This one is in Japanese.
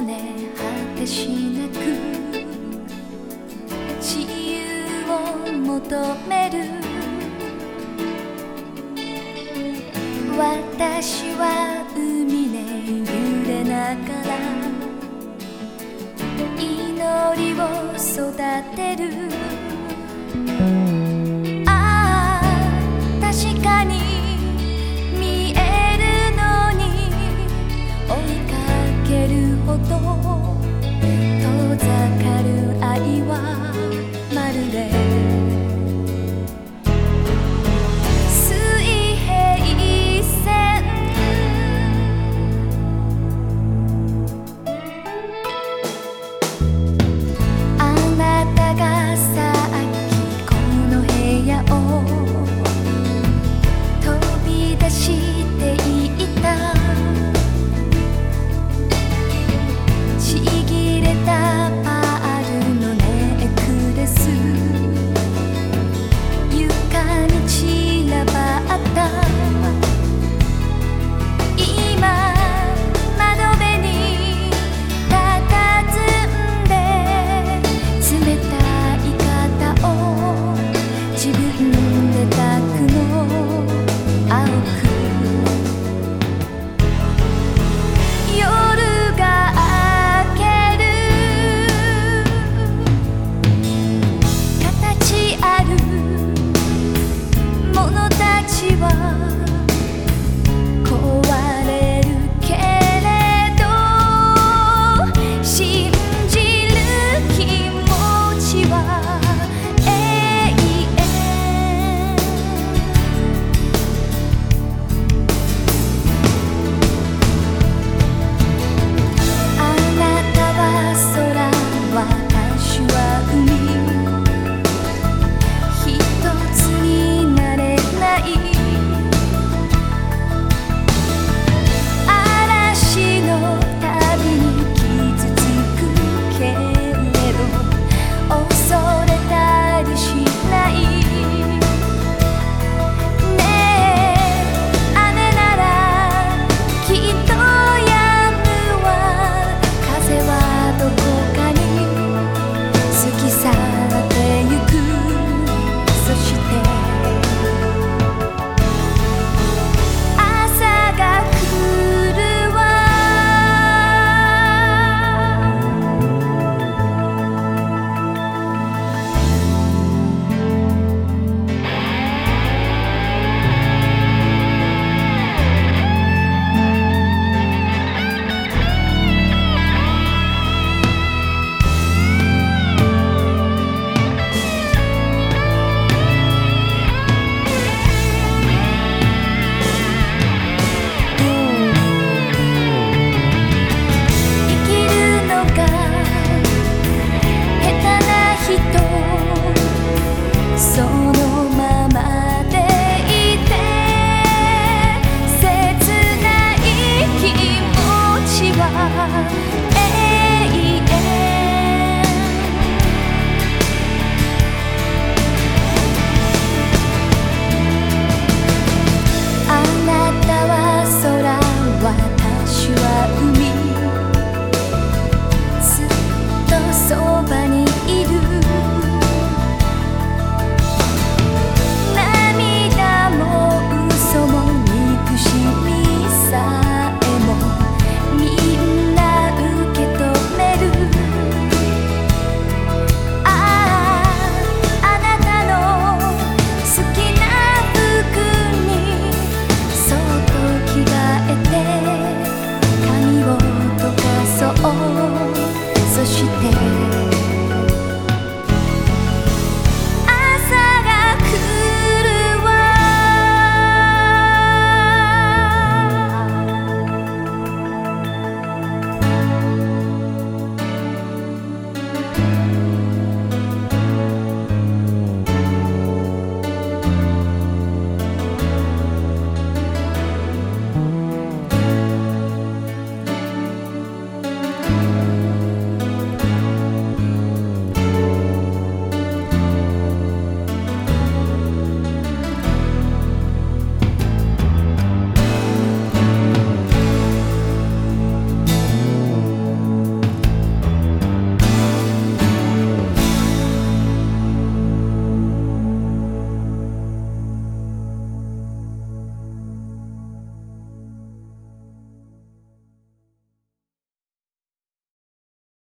ね果てしなく自由を求める。私は海で揺れながら祈りを育てる。